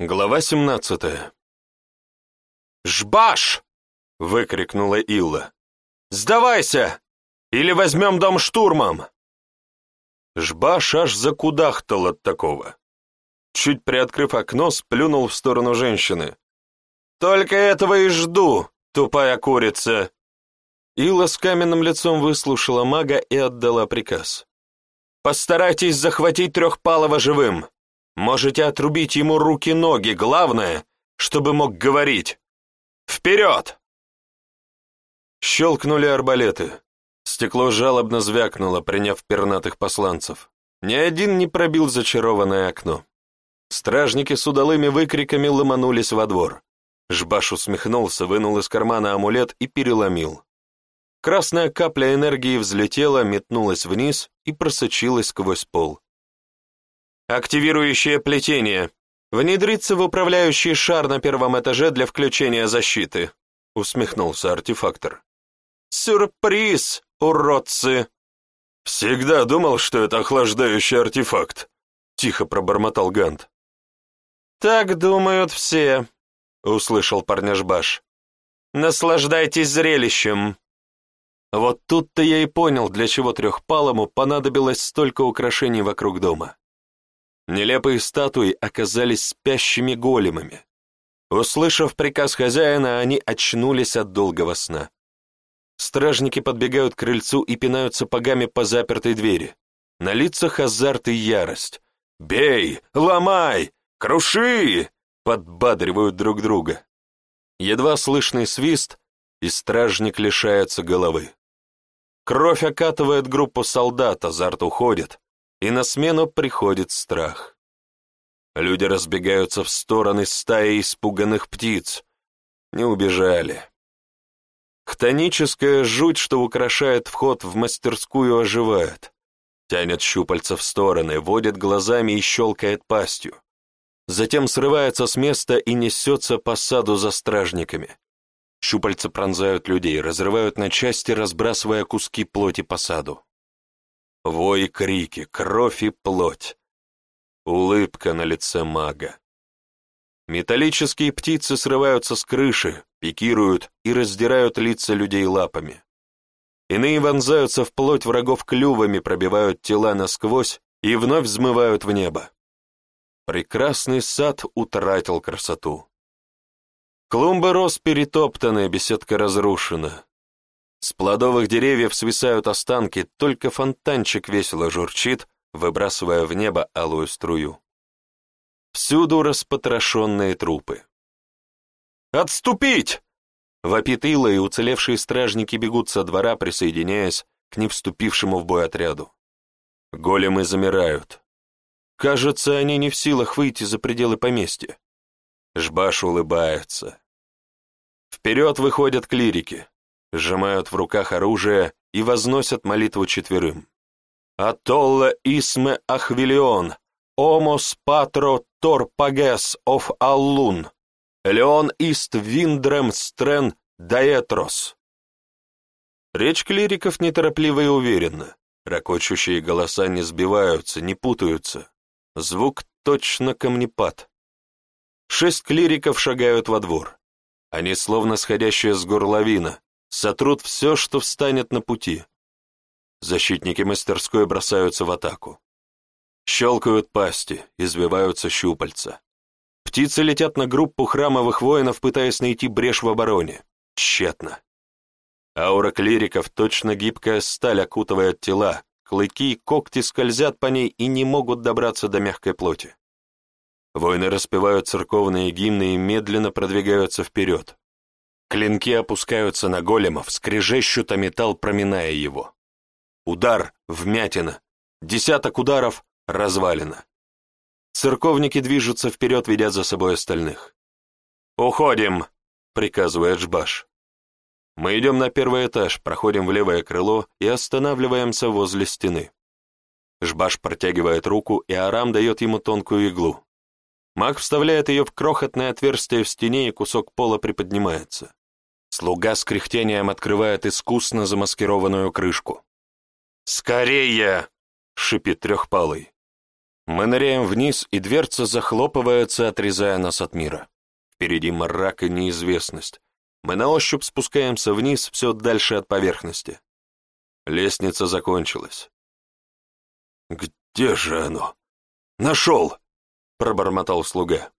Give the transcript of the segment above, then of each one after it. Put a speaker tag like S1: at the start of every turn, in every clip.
S1: Глава семнадцатая. «Жбаш!» — выкрикнула Илла. «Сдавайся! Или возьмем дом штурмом!» Жбаш аж закудахтал от такого. Чуть приоткрыв окно, сплюнул в сторону женщины. «Только этого и жду, тупая курица!» Илла с каменным лицом выслушала мага и отдала приказ. «Постарайтесь захватить Трехпалого живым. Можете отрубить ему руки-ноги, главное, чтобы мог говорить. Вперед!» Щелкнули арбалеты. Стекло жалобно звякнуло, приняв пернатых посланцев. Ни один не пробил зачарованное окно. Стражники с удалыми выкриками ломанулись во двор. Жбаш усмехнулся, вынул из кармана амулет и переломил. Красная капля энергии взлетела, метнулась вниз и просочилась сквозь пол. Активирующее плетение. Внедриться в управляющий шар на первом этаже для включения защиты, усмехнулся артефактор. Сюрприз, уродцы! Всегда думал, что это охлаждающий артефакт, тихо пробормотал Гант. Так думают все, услышал парняжбаш. Наслаждайтесь зрелищем. Вот тут-то я и понял, для чего трехпалому понадобилось столько украшений вокруг дома. Нелепые статуи оказались спящими големами. Услышав приказ хозяина, они очнулись от долгого сна. Стражники подбегают к крыльцу и пинают сапогами по запертой двери. На лицах азарт и ярость. «Бей! Ломай! Круши!» подбадривают друг друга. Едва слышный свист, и стражник лишается головы. Кровь окатывает группу солдат, азарт уходит, и на смену приходит страх. Люди разбегаются в стороны стаи испуганных птиц. Не убежали. Хтоническая жуть, что украшает вход в мастерскую, оживает. Тянет щупальца в стороны, водит глазами и щелкает пастью. Затем срывается с места и несется по саду за стражниками. Щупальца пронзают людей, разрывают на части, разбрасывая куски плоти по саду. Вой крики, кровь и плоть. Улыбка на лице мага. Металлические птицы срываются с крыши, пикируют и раздирают лица людей лапами. Иные вонзаются в плоть врагов клювами, пробивают тела насквозь и вновь взмывают в небо. Прекрасный сад утратил красоту. Клумбы рос перетоптаны, беседка разрушена. С плодовых деревьев свисают останки, только фонтанчик весело журчит, выбрасывая в небо алую струю. Всюду распотрошенные трупы. «Отступить!» Вопит Ила, и уцелевшие стражники бегут со двора, присоединяясь к не вступившему в бой отряду. Големы замирают. Кажется, они не в силах выйти за пределы поместья. Жбаш улыбается. Вперед выходят клирики сжимают в руках оружие и возносят молитву четверым. «Атолла исме ахвилион, омос патро тор пагес оф аллун, леон ист виндрем стрен даэтрос». Речь клириков нетороплива и уверенна. Рокочущие голоса не сбиваются, не путаются. Звук точно камнепад. Шесть клириков шагают во двор. Они словно сходящая с гор лавина, сотрут все, что встанет на пути. Защитники мастерской бросаются в атаку. Щелкают пасти, извиваются щупальца. Птицы летят на группу храмовых воинов, пытаясь найти брешь в обороне. Тщетно. Аура клириков, точно гибкая сталь, окутывает тела, клыки и когти скользят по ней и не могут добраться до мягкой плоти. Воины распевают церковные гимны и медленно продвигаются вперед. Клинки опускаются на големов, скрежещут о металл, проминая его. Удар, вмятина, десяток ударов, развалина. Церковники движутся вперед, ведя за собой остальных. «Уходим!» — приказывает Жбаш. Мы идем на первый этаж, проходим в левое крыло и останавливаемся возле стены. Жбаш протягивает руку, и Арам дает ему тонкую иглу. Маг вставляет ее в крохотное отверстие в стене, и кусок пола приподнимается. Слуга с кряхтением открывает искусно замаскированную крышку. «Скорее!» — шипит трехпалый. Мы ныряем вниз, и дверца захлопывается, отрезая нас от мира. Впереди мрак и неизвестность. Мы на ощупь спускаемся вниз, все дальше от поверхности. Лестница закончилась. «Где же оно?» «Нашел!» — пробормотал слуга.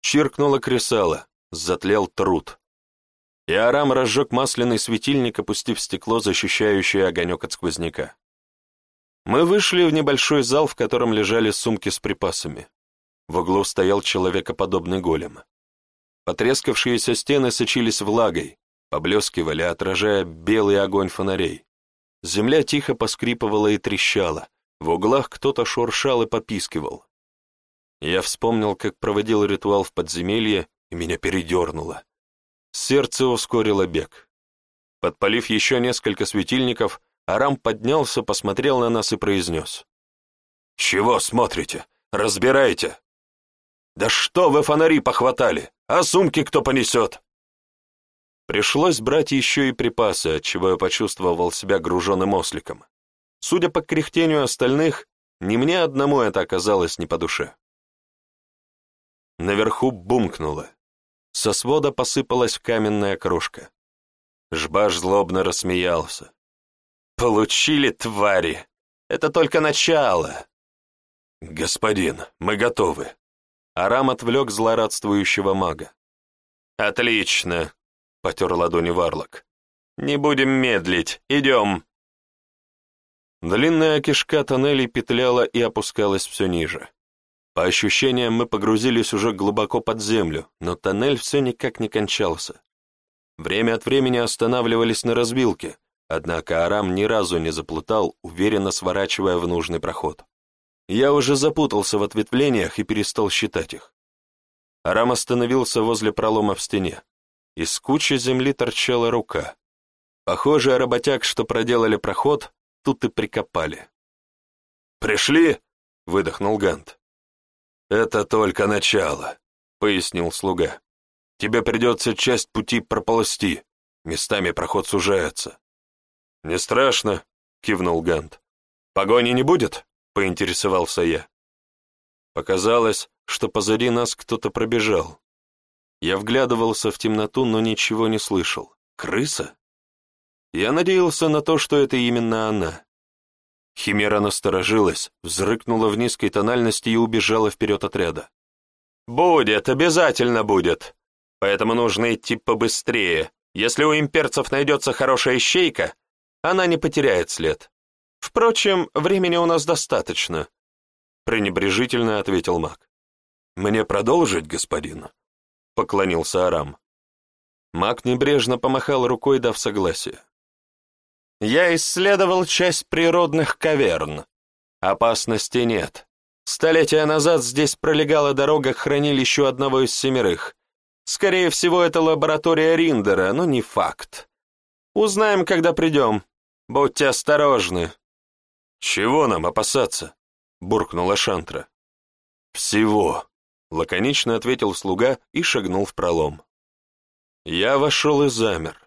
S1: Чиркнуло кресало, затлел труд. И Арам разжег масляный светильник, опустив стекло, защищающее огонек от сквозняка. Мы вышли в небольшой зал, в котором лежали сумки с припасами. В углу стоял человекоподобный голем. Потрескавшиеся стены сочились влагой, поблескивали, отражая белый огонь фонарей. Земля тихо поскрипывала и трещала, в углах кто-то шуршал и попискивал. Я вспомнил, как проводил ритуал в подземелье, и меня передернуло. Сердце ускорило бег. Подпалив еще несколько светильников, Арам поднялся, посмотрел на нас и произнес. «Чего смотрите? Разбирайте!» «Да что вы фонари похватали? А сумки кто понесет?» Пришлось брать еще и припасы, отчего я почувствовал себя груженным осликом. Судя по кряхтению остальных, ни мне одному это оказалось не по душе. Наверху бумкнуло. Со свода посыпалась каменная крошка. Жбаш злобно рассмеялся. «Получили, твари! Это только начало!» «Господин, мы готовы!» Арам отвлек злорадствующего мага. «Отлично!» — потер ладони Варлок. «Не будем медлить, идем!» Длинная кишка тоннелей петляла и опускалась все ниже. По ощущениям, мы погрузились уже глубоко под землю, но тоннель все никак не кончался. Время от времени останавливались на разбилке, Однако Арам ни разу не заплутал, уверенно сворачивая в нужный проход. Я уже запутался в ответвлениях и перестал считать их. Арам остановился возле пролома в стене. Из кучи земли торчала рука. Похоже, работяг, что проделали проход, тут и прикопали. «Пришли?» — выдохнул Гант. «Это только начало», — пояснил слуга. «Тебе придется часть пути проползти, местами проход сужается. «Не страшно», — кивнул Гант. «Погони не будет?» — поинтересовался я. Показалось, что позади нас кто-то пробежал. Я вглядывался в темноту, но ничего не слышал. Крыса? Я надеялся на то, что это именно она. Химера насторожилась, взрыкнула в низкой тональности и убежала вперед отряда. «Будет, обязательно будет. Поэтому нужно идти побыстрее. Если у имперцев найдется хорошая щейка, она не потеряет след. Впрочем, времени у нас достаточно, пренебрежительно ответил маг. Мне продолжить, господин? Поклонился Арам. Маг небрежно помахал рукой, дав согласие. Я исследовал часть природных каверн. Опасности нет. Столетия назад здесь пролегала дорога к хранилищу одного из семерых. Скорее всего, это лаборатория Риндера, но не факт. Узнаем, когда придем. Будьте осторожны!» «Чего нам опасаться?» — буркнула Шантра. «Всего!» — лаконично ответил слуга и шагнул в пролом. Я вошел и замер.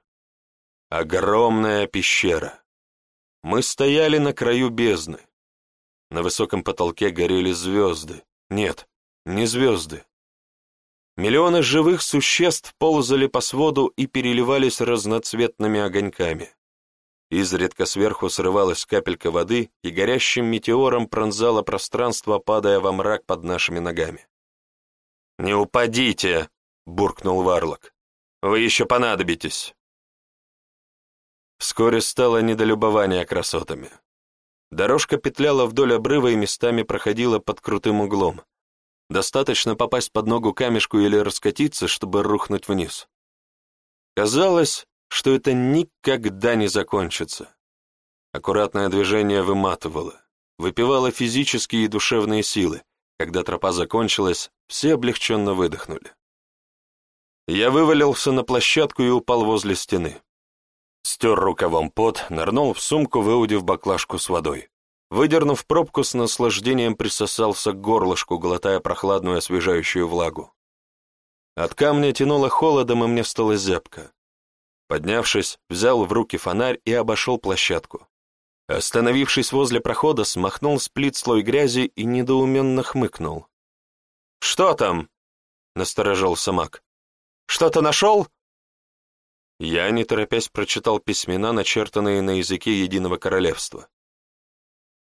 S1: Огромная пещера. Мы стояли на краю бездны. На высоком потолке горели звезды. Нет, не звезды. Миллионы живых существ ползали по своду и переливались разноцветными огоньками. Изредка сверху срывалась капелька воды и горящим метеором пронзало пространство, падая во мрак под нашими ногами. «Не упадите!» — буркнул Варлок. «Вы еще понадобитесь!» Вскоре стало недолюбование красотами. Дорожка петляла вдоль обрыва и местами проходила под крутым углом. Достаточно попасть под ногу камешку или раскатиться, чтобы рухнуть вниз. Казалось, что это никогда не закончится. Аккуратное движение выматывало, выпивало физические и душевные силы. Когда тропа закончилась, все облегченно выдохнули. Я вывалился на площадку и упал возле стены. Стер рукавом пот, нырнул в сумку, выудив баклажку с водой. Выдернув пробку, с наслаждением присосался к горлышку, глотая прохладную освежающую влагу. От камня тянуло холодом, и мне стало зябко. Поднявшись, взял в руки фонарь и обошел площадку. Остановившись возле прохода, смахнул с плит слой грязи и недоуменно хмыкнул. «Что там?» — насторожился маг. «Что-то нашел?» Я, не торопясь, прочитал письмена, начертанные на языке Единого Королевства.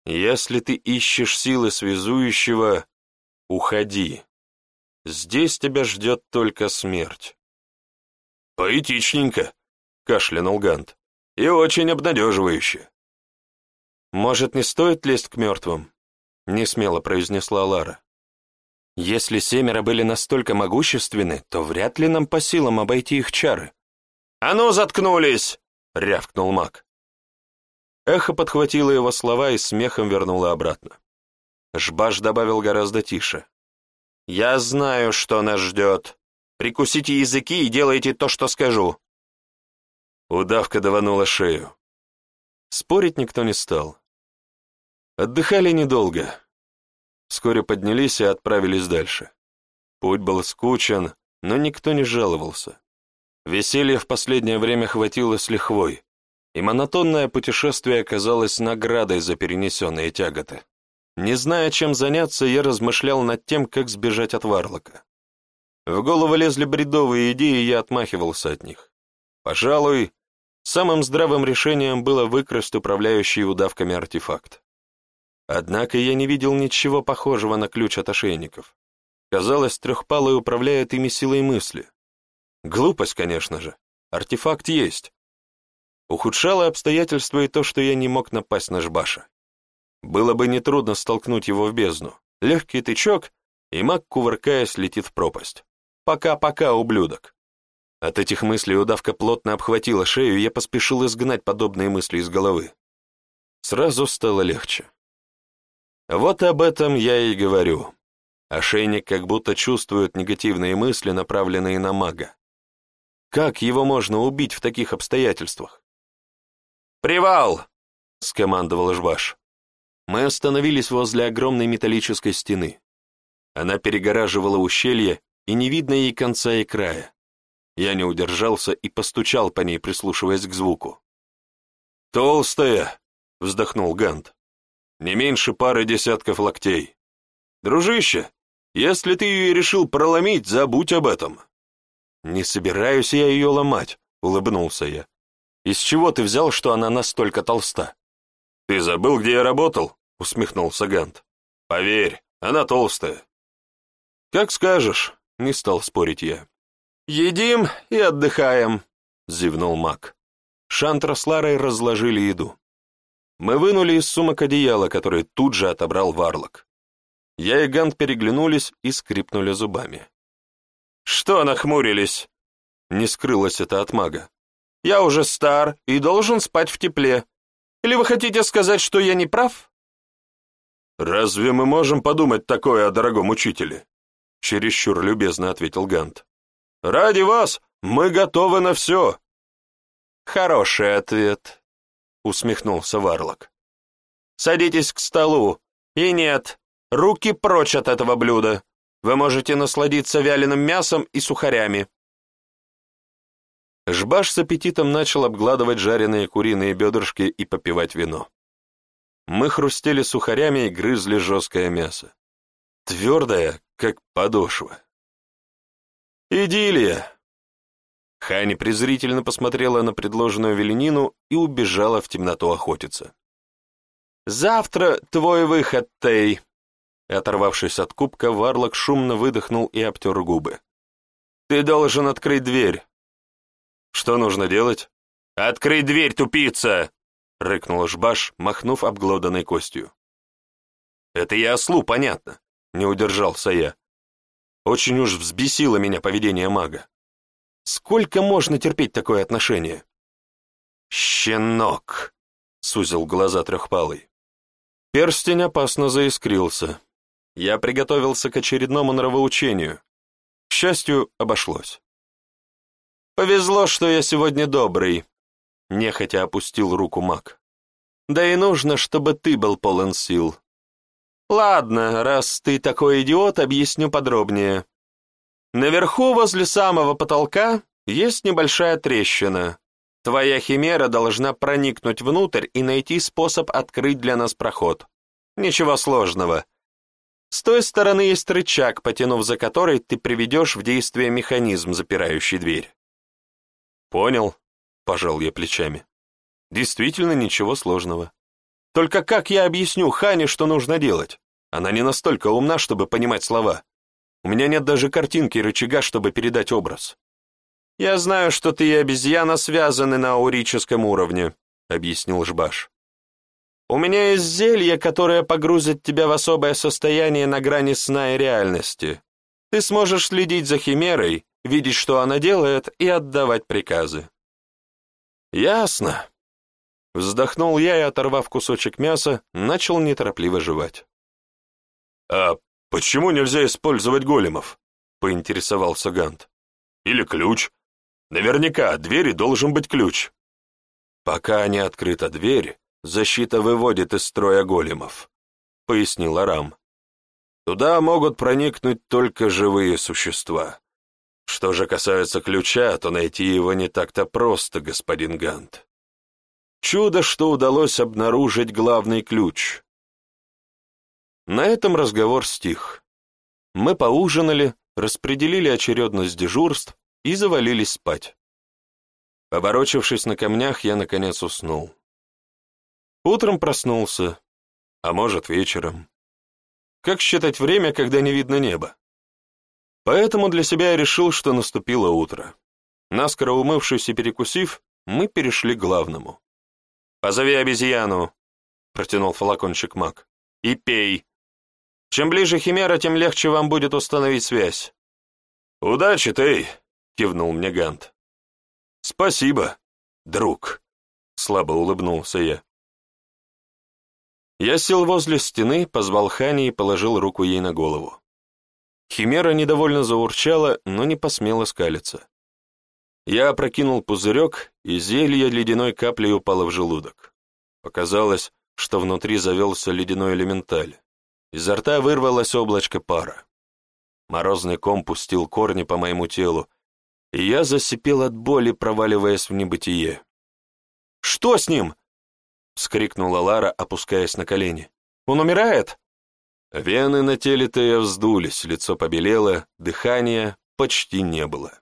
S1: «Если ты ищешь силы связующего, уходи. Здесь тебя ждет только смерть». «Поэтичненько», — кашлянул Гант, — «и очень обнадеживающе». «Может, не стоит лезть к мертвым?» — несмело произнесла Лара. «Если семеро были настолько могущественны, то вряд ли нам по силам обойти их чары». «А ну, заткнулись!» — рявкнул маг. Эхо подхватило его слова и смехом вернуло обратно. Жбаш добавил гораздо тише. «Я знаю, что нас ждет. Прикусите языки и делайте то, что скажу». Удавка даванула шею. Спорить никто не стал. Отдыхали недолго. Вскоре поднялись и отправились дальше. Путь был скучен, но никто не жаловался. Веселья в последнее время хватило с лихвой, и монотонное путешествие оказалось наградой за перенесенные тяготы. Не зная, чем заняться, я размышлял над тем, как сбежать от Варлока. В голову лезли бредовые идеи, и я отмахивался от них. Пожалуй, самым здравым решением было выкрасть управляющий удавками артефакт. Однако я не видел ничего похожего на ключ от ошейников. Казалось, трехпалый управляет ими силой мысли. Глупость, конечно же. Артефакт есть. Ухудшало обстоятельства и то, что я не мог напасть на Жбаша. Было бы нетрудно столкнуть его в бездну. Легкий тычок, и маг, кувыркаясь, летит в пропасть. Пока-пока, ублюдок. От этих мыслей удавка плотно обхватила шею, и я поспешил изгнать подобные мысли из головы. Сразу стало легче. Вот об этом я и говорю. Ошейник как будто чувствует негативные мысли, направленные на мага. Как его можно убить в таких обстоятельствах? «Привал!» — скомандовал Жбаш. Мы остановились возле огромной металлической стены. Она перегораживала ущелье, и не видно ей конца и края. Я не удержался и постучал по ней, прислушиваясь к звуку. «Толстая!» — вздохнул Гант не меньше пары десятков локтей. Дружище, если ты ее решил проломить, забудь об этом. Не собираюсь я ее ломать, улыбнулся я. Из чего ты взял, что она настолько толста? Ты забыл, где я работал? усмехнулся Гант. Поверь, она толстая. Как скажешь, не стал спорить я. Едим и отдыхаем, зевнул Мак. Шантра с Ларой разложили еду. Мы вынули из сумок одеяло, которое тут же отобрал Варлок. Я и Гант переглянулись и скрипнули зубами. «Что нахмурились?» Не скрылось это от мага. «Я уже стар и должен спать в тепле. Или вы хотите сказать, что я не прав?» «Разве мы можем подумать такое о дорогом учителе?» Чересчур любезно ответил Гант. «Ради вас мы готовы на все». «Хороший ответ», усмехнулся Варлок. «Садитесь к столу. И нет, руки прочь от этого блюда. Вы можете насладиться вяленым мясом и сухарями». Жбаш с аппетитом начал обгладывать жареные куриные бедрышки и попивать вино. Мы хрустели сухарями и грызли жесткое мясо. Твердое, как подошва. «Идиллия!» Хани презрительно посмотрела на предложенную веленину и убежала в темноту охотиться. «Завтра твой выход, Тей!» Оторвавшись от кубка, Варлок шумно выдохнул и обтер губы. «Ты должен открыть дверь». «Что нужно делать?» «Открыть дверь, тупица!» — рыкнул Жбаш, махнув обглоданной костью. «Это я ослу, понятно», — не удержался я. Очень уж взбесило меня поведение мага. Сколько можно терпеть такое отношение? «Щенок!» — сузил глаза трехпалый. Перстень опасно заискрился. Я приготовился к очередному нравоучению. К счастью, обошлось. «Повезло, что я сегодня добрый», — нехотя опустил руку маг. «Да и нужно, чтобы ты был полон сил. Ладно, раз ты такой идиот, объясню подробнее. Наверху, возле самого потолка, есть небольшая трещина. Твоя химера должна проникнуть внутрь и найти способ открыть для нас проход. Ничего сложного. С той стороны есть рычаг, потянув за который ты приведешь в действие механизм, запирающий дверь. Понял, пожал я плечами. Действительно ничего сложного. Только как я объясню Хане, что нужно делать? Она не настолько умна, чтобы понимать слова. У меня нет даже картинки рычага, чтобы передать образ. «Я знаю, что ты и обезьяна связаны на аурическом уровне», — объяснил Жбаш. «У меня есть зелье, которое погрузит тебя в особое состояние на грани сна и реальности. Ты сможешь следить за Химерой, видеть, что она делает, и отдавать приказы». «Ясно», Вздохнул я и, оторвав кусочек мяса, начал неторопливо жевать. «А почему нельзя использовать големов?» — поинтересовался Гант. «Или ключ? Наверняка от двери должен быть ключ». «Пока не открыта дверь, защита выводит из строя големов», — пояснил Арам. «Туда могут проникнуть только живые существа. Что же касается ключа, то найти его не так-то просто, господин Гант. Чудо, что удалось обнаружить главный ключ. На этом разговор стих. Мы поужинали, распределили очередность дежурств и завалились спать. Поворочившись на камнях, я, наконец, уснул. Утром проснулся, а может, вечером. Как считать время, когда не видно неба? Поэтому для себя я решил, что наступило утро. Наскоро умывшись и перекусив, мы перешли к главному. «Позови обезьяну», — протянул флакончик маг, — «и пей. Чем ближе Химера, тем легче вам будет установить связь». «Удачи, Тей», — кивнул мне Гант. «Спасибо, друг», — слабо улыбнулся я. Я сел возле стены, позвал Хани и положил руку ей на голову. Химера недовольно заурчала, но не посмела скалиться. Я опрокинул пузырек, и зелье ледяной каплей упало в желудок. Показалось, что внутри завелся ледяной элементаль. Изо рта вырвалось облачко пара. Морозный ком пустил корни по моему телу, и я засипел от боли, проваливаясь в небытие. «Что с ним?» — вскрикнула Лара, опускаясь на колени. «Он умирает?» Вены на теле Тея вздулись, лицо побелело, дыхания почти не было.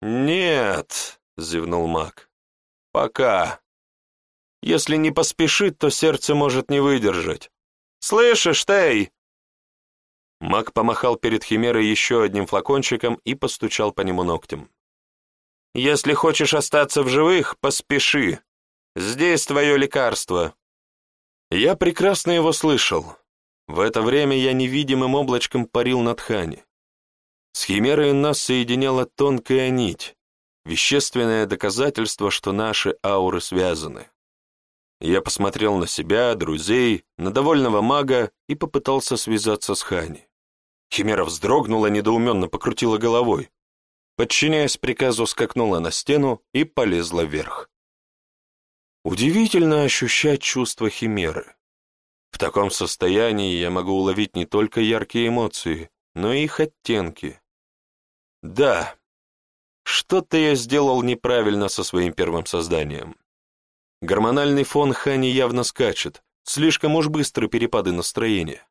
S1: «Нет», — зевнул маг, — «пока. Если не поспешит, то сердце может не выдержать. Слышишь, Тей?» Маг помахал перед Химерой еще одним флакончиком и постучал по нему ногтем. «Если хочешь остаться в живых, поспеши. Здесь твое лекарство». Я прекрасно его слышал. В это время я невидимым облачком парил над Хани. С Химерой нас соединяла тонкая нить, вещественное доказательство, что наши ауры связаны. Я посмотрел на себя, друзей, на довольного мага и попытался связаться с Хани. Химера вздрогнула, недоуменно покрутила головой. Подчиняясь приказу, скакнула на стену и полезла вверх. Удивительно ощущать чувства Химеры. В таком состоянии я могу уловить не только яркие эмоции, но и их оттенки. Да, что-то я сделал неправильно со своим первым созданием. Гормональный фон Хани явно скачет, слишком уж быстро перепады настроения.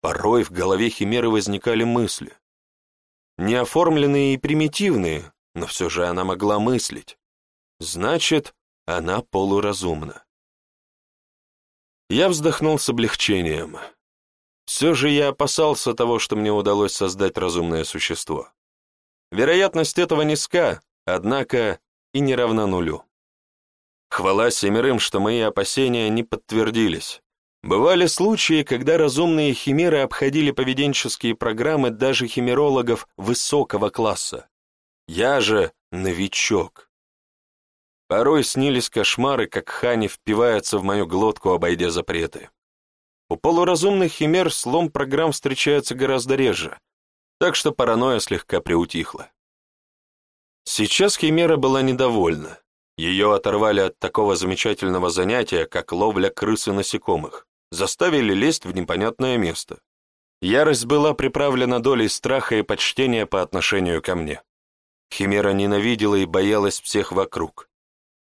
S1: Порой в голове Химеры возникали мысли. Неоформленные и примитивные, но все же она могла мыслить. Значит, она полуразумна. Я вздохнул с облегчением. Все же я опасался того, что мне удалось создать разумное существо. Вероятность этого низка, однако и не равна нулю. Хвала семерым, что мои опасения не подтвердились. Бывали случаи, когда разумные химеры обходили поведенческие программы даже химерологов высокого класса. Я же новичок. Порой снились кошмары, как Хани впивается в мою глотку, обойдя запреты. У полуразумных химер слом программ встречается гораздо реже, так что паранойя слегка приутихла. Сейчас Химера была недовольна. Ее оторвали от такого замечательного занятия, как ловля крыс и насекомых, заставили лезть в непонятное место. Ярость была приправлена долей страха и почтения по отношению ко мне. Химера ненавидела и боялась всех вокруг.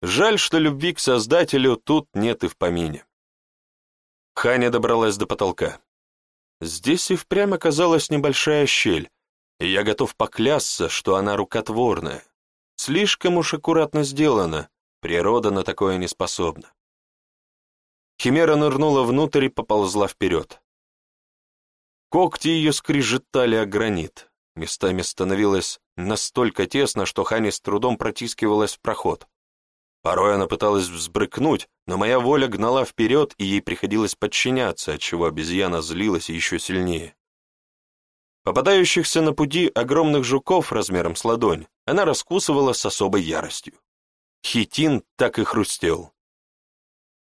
S1: Жаль, что любви к Создателю тут нет и в помине. Ханя добралась до потолка. Здесь и впрямь оказалась небольшая щель, и я готов поклясться, что она рукотворная. Слишком уж аккуратно сделана, природа на такое не способна. Химера нырнула внутрь и поползла вперед. Когти ее скрижетали о гранит. Местами становилось настолько тесно, что Хани с трудом протискивалась в проход. Порой она пыталась взбрыкнуть, но моя воля гнала вперед, и ей приходилось подчиняться, отчего обезьяна злилась еще сильнее. Попадающихся на пути огромных жуков размером с ладонь она раскусывала с особой яростью. Хитин так и хрустел.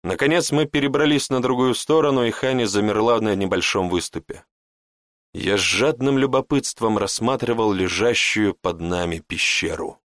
S1: Наконец мы перебрались на другую сторону, и Хани замерла на небольшом выступе. Я с жадным любопытством рассматривал лежащую под нами пещеру.